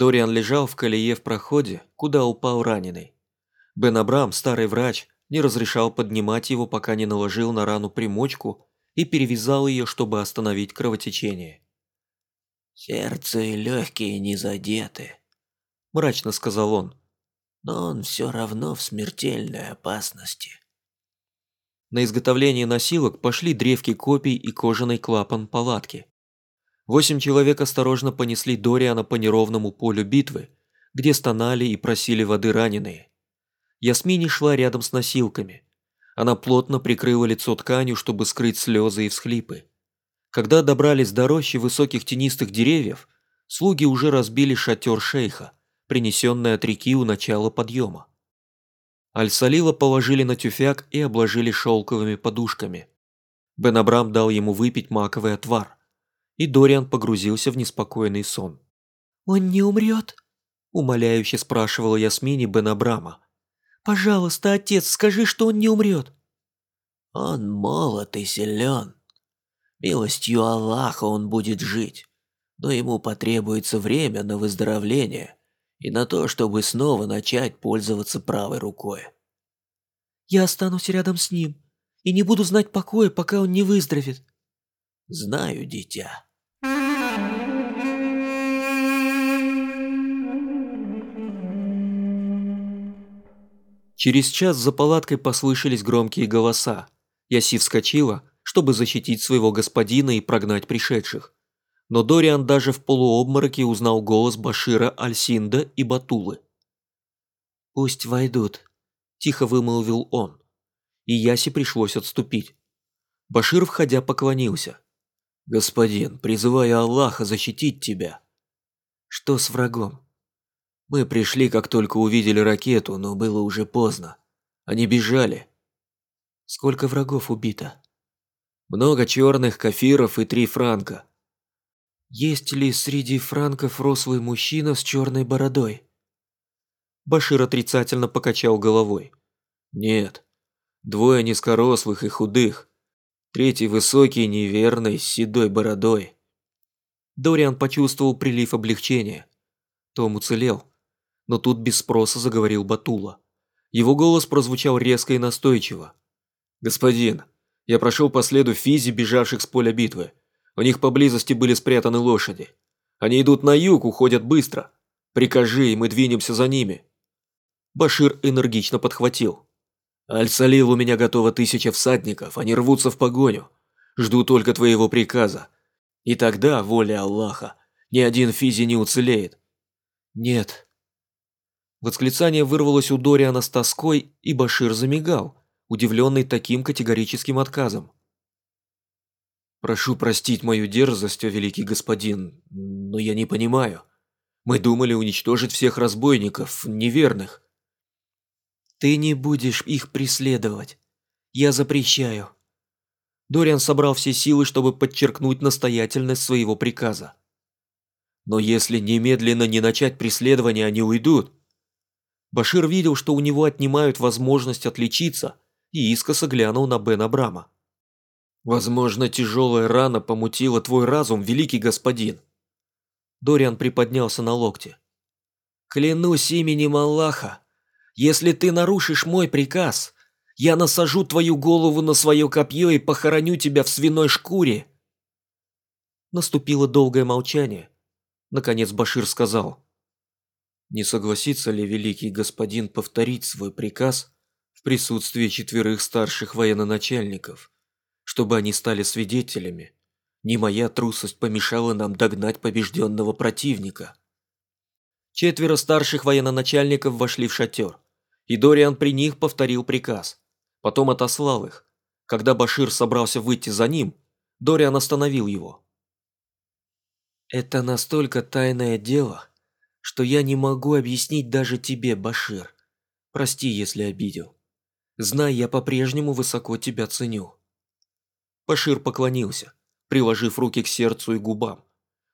Дориан лежал в колее в проходе, куда упал раненый. Бен Абрам, старый врач, не разрешал поднимать его, пока не наложил на рану примочку и перевязал ее, чтобы остановить кровотечение. «Сердце и легкие не задеты», – мрачно сказал он. «Но он все равно в смертельной опасности». На изготовление носилок пошли древки копий и кожаный клапан палатки. Восемь человек осторожно понесли Дориана по неровному полю битвы, где стонали и просили воды раненые. Ясмини шла рядом с носилками. Она плотно прикрыла лицо тканью, чтобы скрыть слезы и всхлипы. Когда добрались до рощи высоких тенистых деревьев, слуги уже разбили шатер шейха, принесенный от реки у начала подъема. Аль-Салила положили на тюфяк и обложили шелковыми подушками. Бен Абрам дал ему выпить маковый отвар, и Дориан погрузился в неспокойный сон. «Он не умрет?» – умоляюще спрашивала Ясмини Бен Абрама. «Пожалуйста, отец, скажи, что он не умрет». «Он молод и силен. Милостью Аллаха он будет жить, но ему потребуется время на выздоровление и на то, чтобы снова начать пользоваться правой рукой. Я останусь рядом с ним и не буду знать покоя, пока он не выздоровеет. Знаю, дитя. Через час за палаткой послышались громкие голоса. Яси вскочила, чтобы защитить своего господина и прогнать пришедших но Дориан даже в полуобмороке узнал голос Башира Альсинда и Батулы. «Пусть войдут», – тихо вымолвил он, и Яси пришлось отступить. Башир, входя, поклонился. «Господин, призываю Аллаха защитить тебя». «Что с врагом?» «Мы пришли, как только увидели ракету, но было уже поздно. Они бежали». «Сколько врагов убито?» «Много черных, кафиров и три франка. Есть ли среди франков рослый мужчина с черной бородой? Башир отрицательно покачал головой. Нет. Двое низкорослых и худых. Третий высокий, неверный, с седой бородой. Дориан почувствовал прилив облегчения. Том уцелел. Но тут без спроса заговорил Батула. Его голос прозвучал резко и настойчиво. «Господин, я прошел по следу физи, бежавших с поля битвы. У них поблизости были спрятаны лошади. Они идут на юг, уходят быстро. Прикажи, и мы двинемся за ними». Башир энергично подхватил. «Аль-Салил, у меня готово тысяча всадников, они рвутся в погоню. Жду только твоего приказа. И тогда, воля Аллаха, ни один физи не уцелеет». «Нет». Восклицание вырвалось у Дориана с тоской, и Башир замигал, удивленный таким категорическим отказом. «Прошу простить мою дерзость, о великий господин, но я не понимаю. Мы думали уничтожить всех разбойников, неверных». «Ты не будешь их преследовать. Я запрещаю». Дориан собрал все силы, чтобы подчеркнуть настоятельность своего приказа. «Но если немедленно не начать преследование, они уйдут». Башир видел, что у него отнимают возможность отличиться, и искоса глянул на Бен Абрама. Возможно, тяжелая рана помутила твой разум, великий господин. Дориан приподнялся на локте. Клянусь именем Аллаха, если ты нарушишь мой приказ, я насажу твою голову на свое копье и похороню тебя в свиной шкуре. Наступило долгое молчание. Наконец Башир сказал. Не согласится ли великий господин повторить свой приказ в присутствии четверых старших военноначальников? чтобы они стали свидетелями. Не моя трусость помешала нам догнать побежденного противника. Четверо старших военноначальников вошли в шатер, и Дориан при них повторил приказ. Потом отослал их. Когда Башир собрался выйти за ним, Дориан остановил его. «Это настолько тайное дело, что я не могу объяснить даже тебе, Башир. Прости, если обидел. Знай, я по-прежнему высоко тебя ценю». Башир поклонился, приложив руки к сердцу и губам.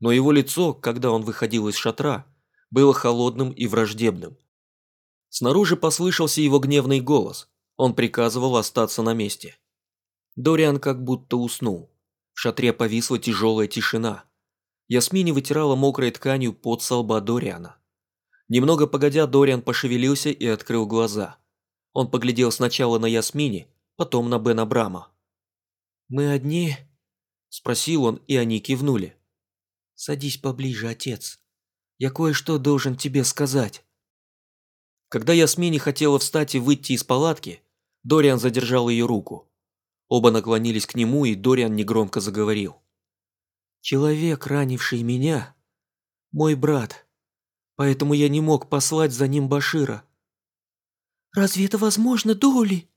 Но его лицо, когда он выходил из шатра, было холодным и враждебным. Снаружи послышался его гневный голос. Он приказывал остаться на месте. Дориан как будто уснул. В шатре повисла тяжелая тишина. Ясмини вытирала мокрой тканью под со лба Дориана. Немного погодя, Дориан пошевелился и открыл глаза. Он поглядел сначала на Ясмини, потом на Бена Брама. «Мы одни?» – спросил он, и они кивнули. «Садись поближе, отец. Я кое-что должен тебе сказать». Когда Ясмини хотела встать и выйти из палатки, Дориан задержал ее руку. Оба наклонились к нему, и Дориан негромко заговорил. «Человек, ранивший меня, мой брат, поэтому я не мог послать за ним Башира». «Разве это возможно, Доли?»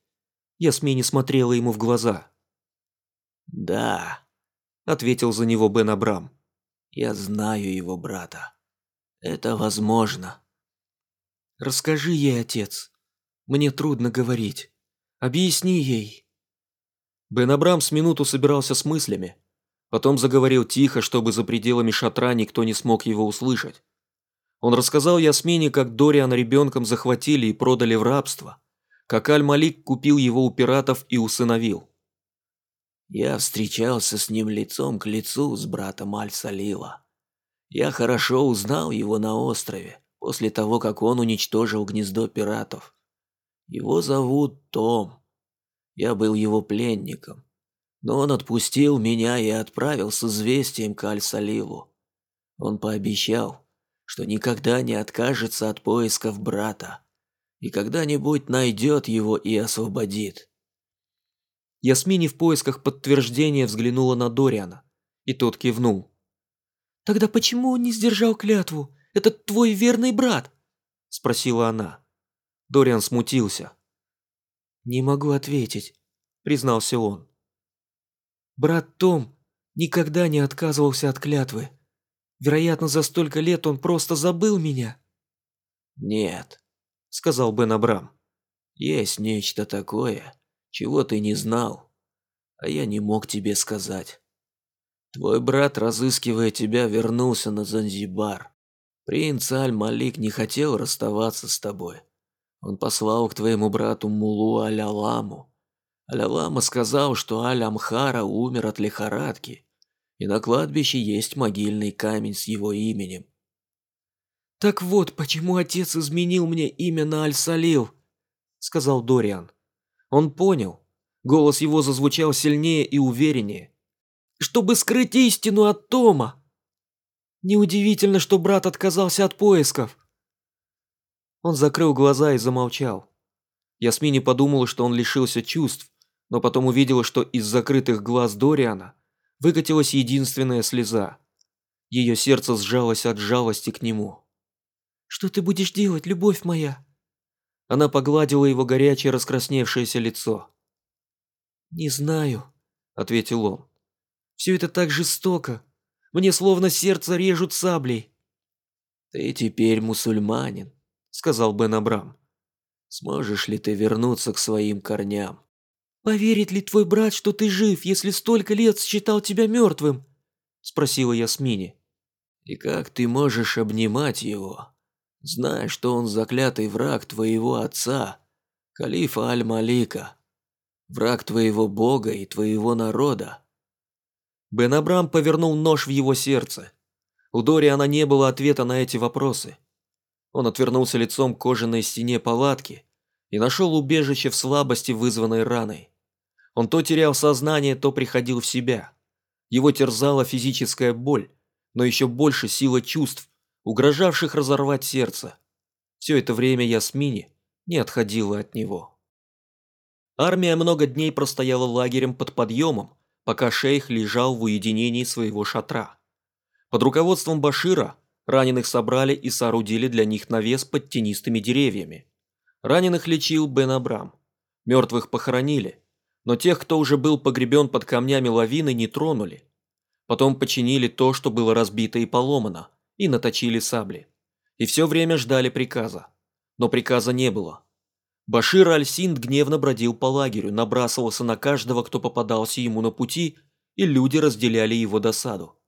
Ясмини смотрела ему в глаза. «Да», — ответил за него Бен Абрам. «Я знаю его брата. Это возможно». «Расскажи ей, отец. Мне трудно говорить. Объясни ей». Бен Абрам с минуту собирался с мыслями. Потом заговорил тихо, чтобы за пределами шатра никто не смог его услышать. Он рассказал Ясмине, как Дориана ребенком захватили и продали в рабство, как Аль-Малик купил его у пиратов и усыновил. Я встречался с ним лицом к лицу с братом Аль-Салила. Я хорошо узнал его на острове, после того, как он уничтожил гнездо пиратов. Его зовут Том. Я был его пленником. Но он отпустил меня и отправил с известием к Аль-Салилу. Он пообещал, что никогда не откажется от поисков брата и когда-нибудь найдет его и освободит. Ясмини в поисках подтверждения взглянула на Дориана, и тот кивнул. «Тогда почему он не сдержал клятву? Это твой верный брат?» – спросила она. Дориан смутился. «Не могу ответить», – признался он. «Брат Том никогда не отказывался от клятвы. Вероятно, за столько лет он просто забыл меня». «Нет», – сказал Бен Абрам. «Есть нечто такое, чего ты не знал, а я не мог тебе сказать. Твой брат, разыскивая тебя, вернулся на Занзибар. Принц Аль-Малик не хотел расставаться с тобой. Он послал к твоему брату Мулу Аль-Аламу. Аль-Алама сказал, что Аль-Амхара умер от лихорадки, и на кладбище есть могильный камень с его именем. «Так вот, почему отец изменил мне имя на Аль-Салил», — сказал Дориан. Он понял. Голос его зазвучал сильнее и увереннее. «Чтобы скрыть истину от Тома!» Неудивительно, что брат отказался от поисков. Он закрыл глаза и замолчал. Ясмини подумала, что он лишился чувств, но потом увидела, что из закрытых глаз Дориана выкатилась единственная слеза. Ее сердце сжалось от жалости к нему. «Что ты будешь делать, любовь моя?» Она погладила его горячее раскрасневшееся лицо. «Не знаю», — ответил он. «Все это так жестоко. Мне словно сердце режут саблей». «Ты теперь мусульманин», — сказал Бен Абрам. «Сможешь ли ты вернуться к своим корням?» «Поверит ли твой брат, что ты жив, если столько лет считал тебя мертвым?» — спросила Ясмини. «И как ты можешь обнимать его?» Знай, что он заклятый враг твоего отца, калифа Аль-Малика, враг твоего бога и твоего народа. Бен Абрам повернул нож в его сердце. У Дориана не было ответа на эти вопросы. Он отвернулся лицом к кожаной стене палатки и нашел убежище в слабости, вызванной раной. Он то терял сознание, то приходил в себя. Его терзала физическая боль, но еще больше сила чувств, угрожавших разорвать сердце. Все это время Ясмини не отходила от него. Армия много дней простояла лагерем под подъемом, пока шейх лежал в уединении своего шатра. Под руководством Башира раненых собрали и соорудили для них навес под тенистыми деревьями. Раненых лечил Бен Абрам. Мертвых похоронили, но тех, кто уже был погребен под камнями лавины, не тронули. Потом починили то, что было разбито и поломано, и наточили сабли. И все время ждали приказа. Но приказа не было. Башир Аль-Синд гневно бродил по лагерю, набрасывался на каждого, кто попадался ему на пути, и люди разделяли его досаду.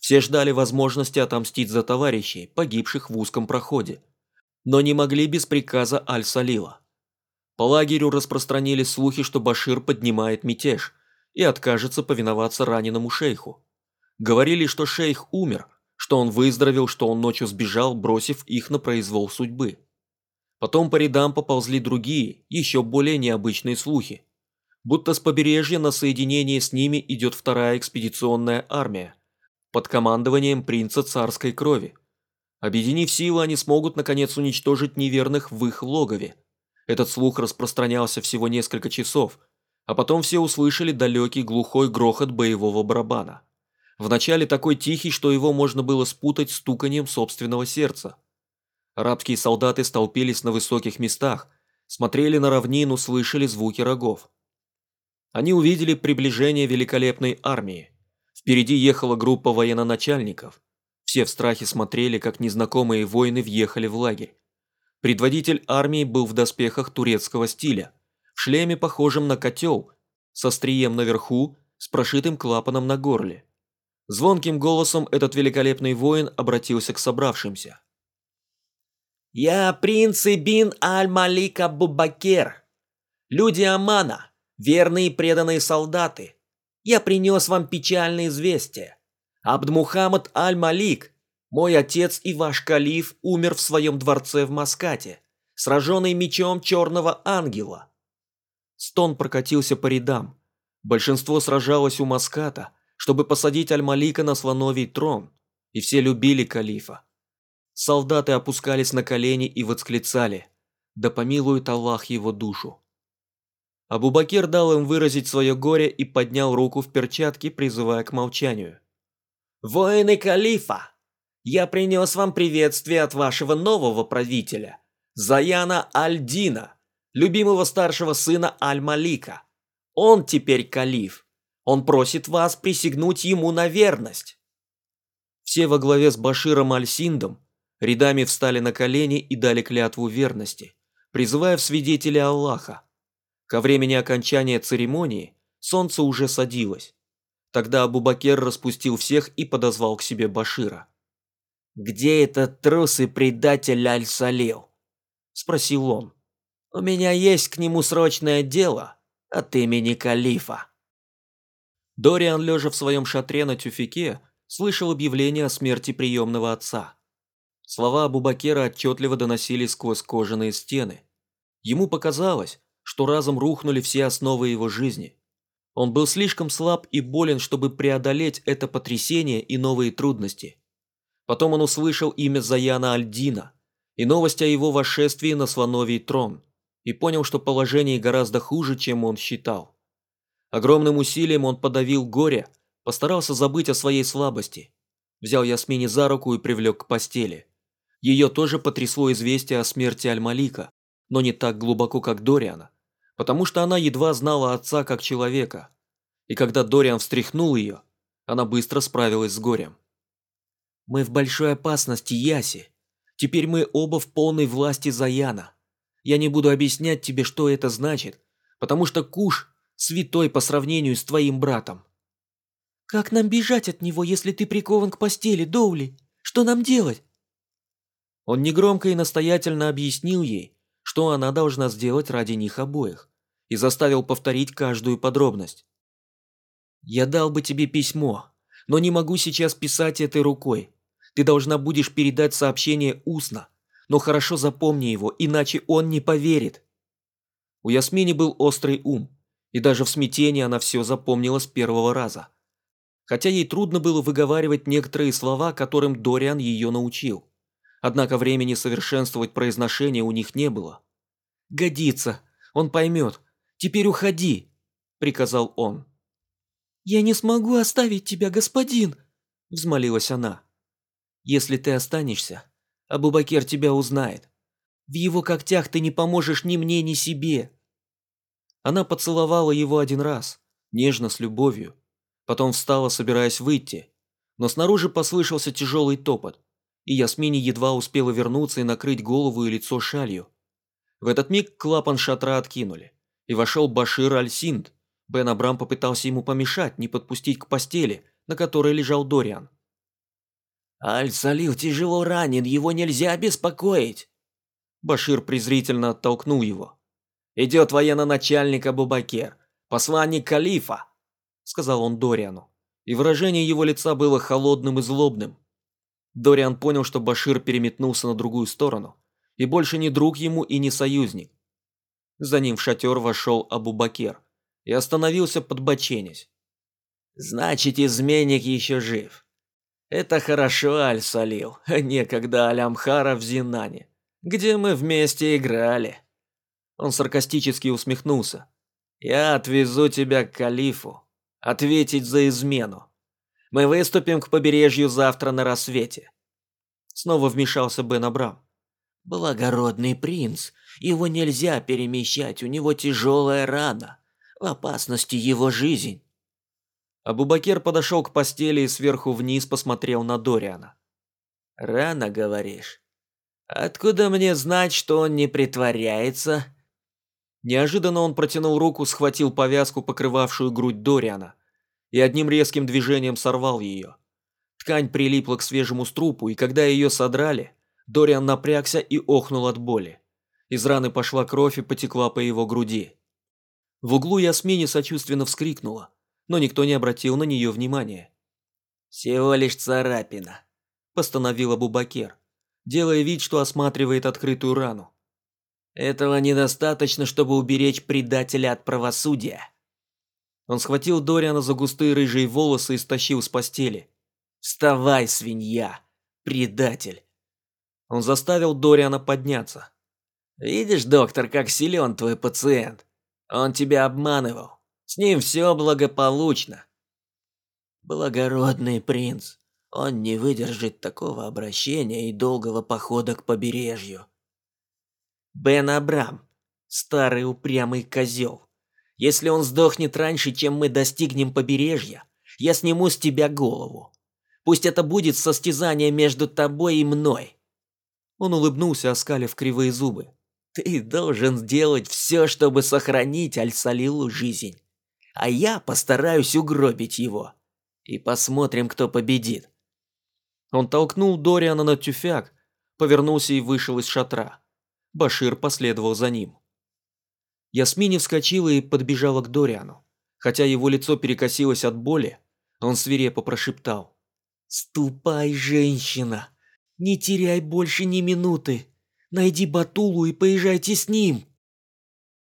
Все ждали возможности отомстить за товарищей, погибших в узком проходе, но не могли без приказа Аль-Салила. По лагерю распространили слухи, что Башир поднимает мятеж и откажется повиноваться раненому шейху. Говорили, что шейх умер, что он выздоровел, что он ночью сбежал, бросив их на произвол судьбы. Потом по рядам поползли другие, еще более необычные слухи. Будто с побережья на соединение с ними идет вторая экспедиционная армия под командованием принца царской крови. Объединив силы, они смогут наконец уничтожить неверных в их логове. Этот слух распространялся всего несколько часов, а потом все услышали далекий глухой грохот боевого барабана. Вначале такой тихий, что его можно было спутать с туканием собственного сердца. Арабские солдаты столпились на высоких местах, смотрели на равнину, слышали звуки рогов. Они увидели приближение великолепной армии. Впереди ехала группа военноначальников. Все в страхе смотрели, как незнакомые воины въехали в лагерь. Предводитель армии был в доспехах турецкого стиля, в шлеме, похожем на котел, со стрием наверху, с прошитым клапаном на горле. Звонким голосом этот великолепный воин обратился к собравшимся. «Я принц Ибин Аль-Малик Абу-Бакер, люди Амана, верные и преданные солдаты. Я принес вам печальное известие. Абд-Мухаммад Аль-Малик, мой отец и ваш калиф, умер в своем дворце в Маскате, сраженный мечом черного ангела. Стон прокатился по рядам. Большинство сражалось у Маската, чтобы посадить Аль-Малика на слоновий трон, и все любили калифа. Солдаты опускались на колени и восклицали «Да помилует Аллах его душу». Абубакир дал им выразить свое горе и поднял руку в перчатке, призывая к молчанию. «Воины Калифа, я принес вам приветствие от вашего нового правителя, Заяна Аль-Дина, любимого старшего сына Аль-Малика. Он теперь Калиф. Он просит вас присягнуть ему на верность». Все во главе с Баширом Аль-Синдом рядами встали на колени и дали клятву верности, призывая в свидетели Аллаха. Ко времени окончания церемонии солнце уже садилось. Тогда Абубакер распустил всех и подозвал к себе Башира. «Где этот трус и предатель Аль-Салил?» – спросил он. «У меня есть к нему срочное дело от имени Калифа». Дориан, лежа в своем шатре на тюфике, слышал объявление о смерти приемного отца. Слова Абубакера отчетливо доносились сквозь кожаные стены. Ему показалось, что разом рухнули все основы его жизни. Он был слишком слаб и болен, чтобы преодолеть это потрясение и новые трудности. Потом он услышал имя Заяна Альдина и новость о его восшествии на слоновий трон и понял, что положение гораздо хуже, чем он считал. Огромным усилием он подавил горе, постарался забыть о своей слабости. Взял Ясмини за руку и привлек к постели. Ее тоже потрясло известие о смерти Аль-Малика, но не так глубоко, как Дориана потому что она едва знала отца как человека. И когда Дориан встряхнул ее, она быстро справилась с горем. «Мы в большой опасности, Яси. Теперь мы оба в полной власти Заяна. Я не буду объяснять тебе, что это значит, потому что Куш святой по сравнению с твоим братом». «Как нам бежать от него, если ты прикован к постели, Доули? Что нам делать?» Он негромко и настоятельно объяснил ей, что она должна сделать ради них обоих и заставил повторить каждую подробность. «Я дал бы тебе письмо, но не могу сейчас писать этой рукой. Ты должна будешь передать сообщение устно, но хорошо запомни его, иначе он не поверит». У Ясмини был острый ум, и даже в смятении она все запомнила с первого раза. Хотя ей трудно было выговаривать некоторые слова, которым Дориан ее научил. Однако времени совершенствовать произношение у них не было. «Годится, он поймет, Теперь уходи!» – приказал он. «Я не смогу оставить тебя, господин!» – взмолилась она. «Если ты останешься, Абубакер тебя узнает. В его когтях ты не поможешь ни мне, ни себе!» Она поцеловала его один раз, нежно, с любовью. Потом встала, собираясь выйти. Но снаружи послышался тяжелый топот, и Ясмини едва успела вернуться и накрыть голову и лицо шалью. В этот миг клапан шатра откинули и вошел Башир Аль-Синд. Бен Абрам попытался ему помешать, не подпустить к постели, на которой лежал Дориан. «Аль-Салил тяжело ранен, его нельзя беспокоить!» Башир презрительно оттолкнул его. «Идет военно-начальник Абубакер, посланник Калифа!» Сказал он Дориану. и выражение его лица было холодным и злобным. Дориан понял, что Башир переметнулся на другую сторону, и больше не друг ему и не союзник. За ним в шатер вошел Абу-Бакер и остановился подбоченясь. «Значит, изменник еще жив. Это хорошо, Аль-Салил, некогда Аль-Амхара в Зинане, где мы вместе играли». Он саркастически усмехнулся. «Я отвезу тебя к Калифу, ответить за измену. Мы выступим к побережью завтра на рассвете». Снова вмешался Бен Абрам. «Благородный принц, его нельзя перемещать, у него тяжелая рана. В опасности его жизнь». Абубакер подошел к постели и сверху вниз посмотрел на Дориана. «Рано, говоришь? Откуда мне знать, что он не притворяется?» Неожиданно он протянул руку, схватил повязку, покрывавшую грудь Дориана, и одним резким движением сорвал ее. Ткань прилипла к свежему струпу, и когда ее содрали, Дориан напрягся и охнул от боли. Из раны пошла кровь и потекла по его груди. В углу Ясмини сочувственно вскрикнула но никто не обратил на нее внимания. «Всего лишь царапина», – постановила Бубакер, делая вид, что осматривает открытую рану. «Этого недостаточно, чтобы уберечь предателя от правосудия». Он схватил Дориана за густые рыжие волосы и стащил с постели. «Вставай, свинья! Предатель!» Он заставил Дориана подняться. «Видишь, доктор, как силен твой пациент? Он тебя обманывал. С ним все благополучно. Благородный принц, он не выдержит такого обращения и долгого похода к побережью. Бен Абрам, старый упрямый козел. Если он сдохнет раньше, чем мы достигнем побережья, я сниму с тебя голову. Пусть это будет состязание между тобой и мной. Он улыбнулся, оскалив кривые зубы. Ты должен сделать все, чтобы сохранить Аль-Салилу жизнь а я постараюсь угробить его. И посмотрим, кто победит. Он толкнул Дориана на тюфяк, повернулся и вышел из шатра. Башир последовал за ним. Ясмини вскочила и подбежала к Дориану. Хотя его лицо перекосилось от боли, он свирепо прошептал. «Ступай, женщина! Не теряй больше ни минуты! Найди Батулу и поезжайте с ним!»